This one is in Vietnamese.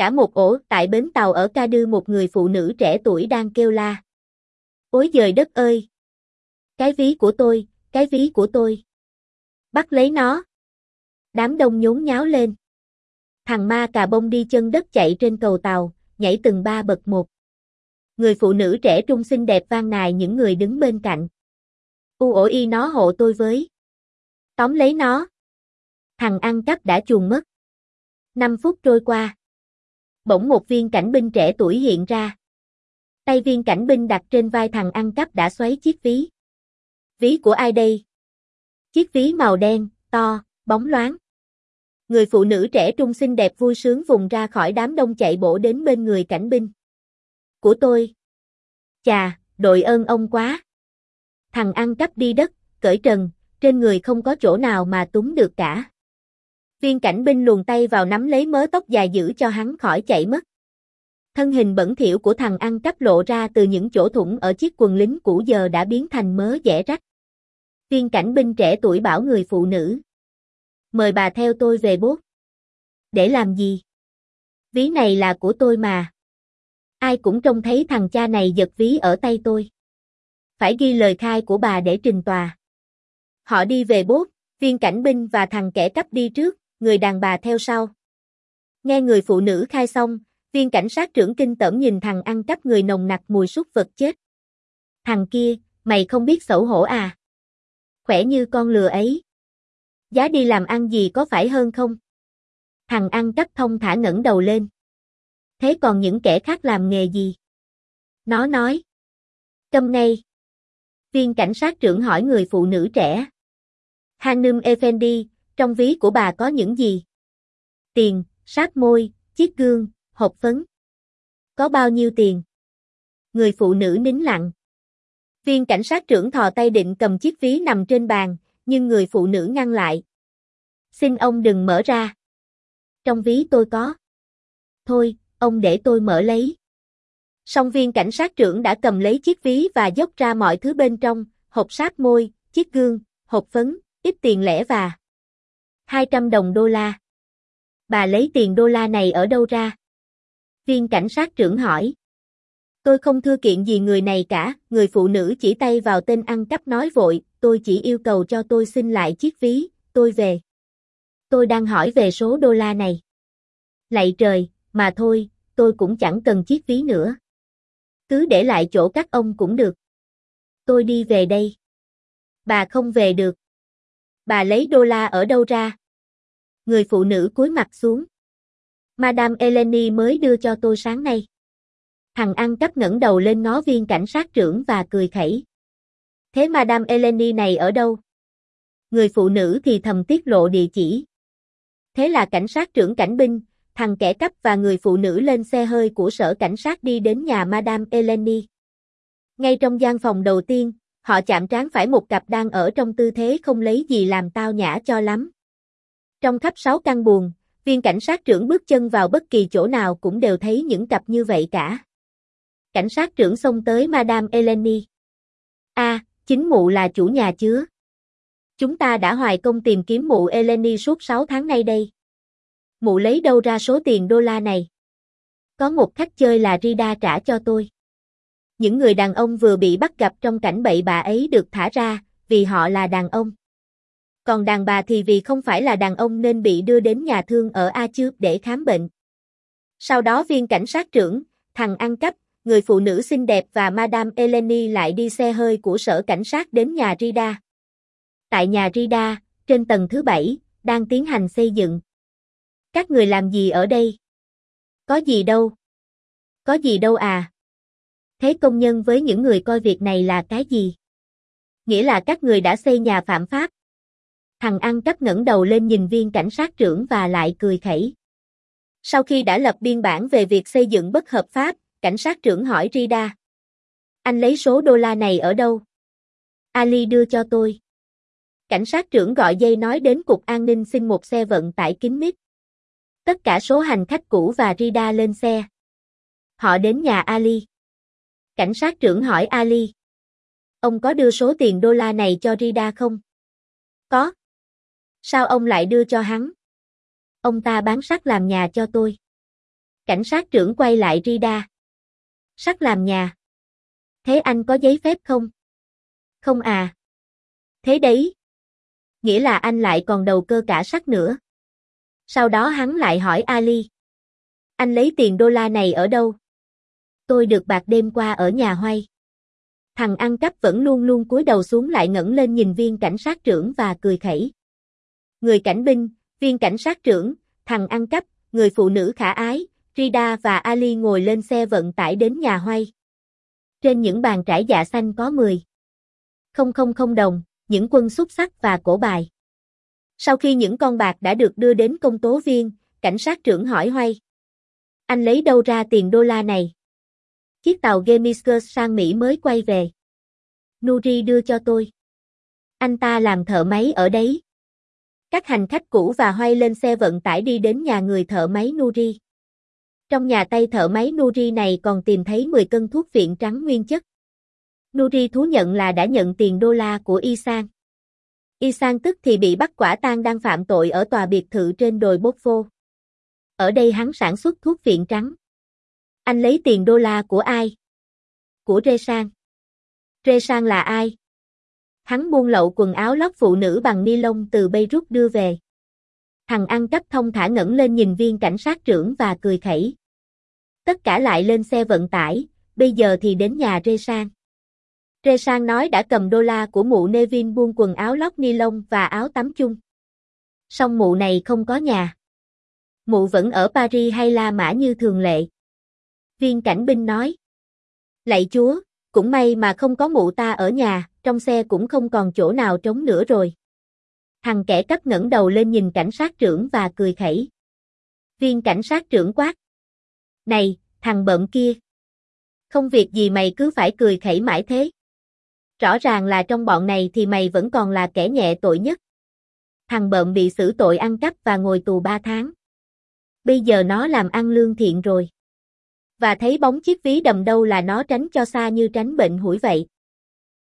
Cả một ổ tại bến tàu ở Ca Đư một người phụ nữ trẻ tuổi đang kêu la. Ôi giời đất ơi! Cái ví của tôi, cái ví của tôi. Bắt lấy nó. Đám đông nhốn nháo lên. Thằng ma cà bông đi chân đất chạy trên cầu tàu, nhảy từng ba bậc một. Người phụ nữ trẻ trung xinh đẹp vang nài những người đứng bên cạnh. U ổ y nó hộ tôi với. Tóm lấy nó. Thằng ăn cắp đã chuồn mất. Năm phút trôi qua. Bỗng một viên cảnh binh trẻ tuổi hiện ra. Tay viên cảnh binh đặt trên vai thằng ăn cắp đã xoáy chiếc ví. Ví của ai đây? Chiếc ví màu đen, to, bóng loáng. Người phụ nữ trẻ trung xinh đẹp vui sướng vùng ra khỏi đám đông chạy bổ đến bên người cảnh binh. Của tôi. Chà, đội ơn ông quá. Thằng ăn cắp đi đất, cởi trần, trên người không có chỗ nào mà túng được cả. Viên cảnh binh luồn tay vào nắm lấy mớ tóc dài giữ cho hắn khỏi chạy mất. Thân hình bẩn thỉu của thằng ăn cắp lộ ra từ những chỗ thủng ở chiếc quần lính cũ giờ đã biến thành mớ dẻ rách. Viên cảnh binh trẻ tuổi bảo người phụ nữ. Mời bà theo tôi về bốt. Để làm gì? Ví này là của tôi mà. Ai cũng trông thấy thằng cha này giật ví ở tay tôi. Phải ghi lời khai của bà để trình tòa. Họ đi về bốt, viên cảnh binh và thằng kẻ cắp đi trước, người đàn bà theo sau. Nghe người phụ nữ khai xong, viên cảnh sát trưởng kinh tởm nhìn thằng ăn cắp người nồng nặc mùi súc vật chết. Thằng kia, mày không biết xấu hổ à? Khỏe như con lừa ấy. Giá đi làm ăn gì có phải hơn không? Thằng ăn cắp thông thả ngẩng đầu lên. Thế còn những kẻ khác làm nghề gì? Nó nói. Câm ngay. Viên cảnh sát trưởng hỏi người phụ nữ trẻ. Hanum Effendi, trong ví của bà có những gì? Tiền, sát môi, chiếc gương, hộp phấn. Có bao nhiêu tiền? Người phụ nữ nín lặng. Viên cảnh sát trưởng thò tay định cầm chiếc ví nằm trên bàn, nhưng người phụ nữ ngăn lại. Xin ông đừng mở ra. Trong ví tôi có. Thôi, ông để tôi mở lấy. Song viên cảnh sát trưởng đã cầm lấy chiếc ví và dốc ra mọi thứ bên trong, hộp sáp môi, chiếc gương, hộp phấn, ít tiền lẻ và 200 đồng đô la. Bà lấy tiền đô la này ở đâu ra? Viên cảnh sát trưởng hỏi. Tôi không thưa kiện gì người này cả, người phụ nữ chỉ tay vào tên ăn cắp nói vội, tôi chỉ yêu cầu cho tôi xin lại chiếc ví, tôi về. Tôi đang hỏi về số đô la này. Lạy trời, mà thôi, tôi cũng chẳng cần chiếc ví nữa. Cứ để lại chỗ các ông cũng được. Tôi đi về đây. Bà không về được. Bà lấy đô la ở đâu ra? Người phụ nữ cúi mặt xuống. Madame Eleni mới đưa cho tôi sáng nay. Thằng ăn cắp ngẩng đầu lên ngó viên cảnh sát trưởng và cười khẩy. Thế Madame Eleni này ở đâu? Người phụ nữ thì thầm tiết lộ địa chỉ. Thế là cảnh sát trưởng cảnh binh, thằng kẻ cắp và người phụ nữ lên xe hơi của sở cảnh sát đi đến nhà Madame Eleni. Ngay trong gian phòng đầu tiên, họ chạm trán phải một cặp đang ở trong tư thế không lấy gì làm tao nhã cho lắm. Trong khắp sáu căn buồn, viên cảnh sát trưởng bước chân vào bất kỳ chỗ nào cũng đều thấy những cặp như vậy cả. Cảnh sát trưởng xông tới Madame Eleni. A, chính mụ là chủ nhà chứa. Chúng ta đã hoài công tìm kiếm mụ Eleni suốt 6 tháng nay đây. Mụ lấy đâu ra số tiền đô la này? Có một khách chơi là Rida trả cho tôi. Những người đàn ông vừa bị bắt gặp trong cảnh bậy bạ ấy được thả ra, vì họ là đàn ông. Còn đàn bà thì vì không phải là đàn ông nên bị đưa đến nhà thương ở A Chư để khám bệnh. Sau đó viên cảnh sát trưởng, thằng ăn cắp, người phụ nữ xinh đẹp và Madame Eleni lại đi xe hơi của sở cảnh sát đến nhà Rida. Tại nhà Rida, trên tầng thứ bảy, đang tiến hành xây dựng. Các người làm gì ở đây? Có gì đâu? Có gì đâu à? Thế công nhân với những người coi việc này là cái gì? Nghĩa là các người đã xây nhà phạm pháp. Thằng ăn cắp ngẩng đầu lên nhìn viên cảnh sát trưởng và lại cười khẩy. Sau khi đã lập biên bản về việc xây dựng bất hợp pháp, cảnh sát trưởng hỏi Rida. Anh lấy số đô la này ở đâu? Ali đưa cho tôi. Cảnh sát trưởng gọi dây nói đến cục an ninh xin một xe vận tải kín mít. Tất cả số hành khách cũ và Rida lên xe. Họ đến nhà Ali. Cảnh sát trưởng hỏi Ali. Ông có đưa số tiền đô la này cho Rida không? Có. Sao ông lại đưa cho hắn? Ông ta bán sắt làm nhà cho tôi. Cảnh sát trưởng quay lại Rida. Sắt làm nhà. Thế anh có giấy phép không? Không à. Thế đấy. Nghĩa là anh lại còn đầu cơ cả sắt nữa. Sau đó hắn lại hỏi Ali. Anh lấy tiền đô la này ở đâu? Tôi được bạc đêm qua ở nhà hoay. Thằng ăn cắp vẫn luôn luôn cúi đầu xuống lại ngẩng lên nhìn viên cảnh sát trưởng và cười khẩy. Người cảnh binh, viên cảnh sát trưởng, thằng ăn cắp, người phụ nữ khả ái, Rida và Ali ngồi lên xe vận tải đến nhà hoay. Trên những bàn trải dạ xanh có 10. Không không không đồng, những quân xúc sắc và cổ bài. Sau khi những con bạc đã được đưa đến công tố viên, cảnh sát trưởng hỏi Hoay. Anh lấy đâu ra tiền đô la này? Chiếc tàu Gemiskers sang Mỹ mới quay về. Nuri đưa cho tôi. Anh ta làm thợ máy ở đấy. Các hành khách cũ và Hoay lên xe vận tải đi đến nhà người thợ máy Nuri. Trong nhà tay thợ máy Nuri này còn tìm thấy 10 cân thuốc viện trắng nguyên chất. Nuri thú nhận là đã nhận tiền đô la của Isan. Isan tức thì bị bắt quả tang đang phạm tội ở tòa biệt thự trên đồi Bốc Vô. Ở đây hắn sản xuất thuốc viện trắng. Anh lấy tiền đô la của ai? Của Rê Sang. Rê Sang là ai? Hắn buôn lậu quần áo lót phụ nữ bằng ni lông từ Beirut đưa về. Thằng ăn cắp thông thả ngẩng lên nhìn viên cảnh sát trưởng và cười khẩy. Tất cả lại lên xe vận tải, bây giờ thì đến nhà Rê Sang. Rê Sang nói đã cầm đô la của mụ Nevin buôn quần áo lót ni lông và áo tắm chung. Song mụ này không có nhà. Mụ vẫn ở Paris hay La Mã như thường lệ. Viên cảnh binh nói. Lạy chúa, cũng may mà không có mụ ta ở nhà, trong xe cũng không còn chỗ nào trống nữa rồi. Thằng kẻ cắp ngẩng đầu lên nhìn cảnh sát trưởng và cười khẩy. Viên cảnh sát trưởng quát. Này, thằng bận kia. Không việc gì mày cứ phải cười khẩy mãi thế. Rõ ràng là trong bọn này thì mày vẫn còn là kẻ nhẹ tội nhất. Thằng bợm bị xử tội ăn cắp và ngồi tù 3 tháng. Bây giờ nó làm ăn lương thiện rồi. Và thấy bóng chiếc ví đầm đâu là nó tránh cho xa như tránh bệnh hủi vậy.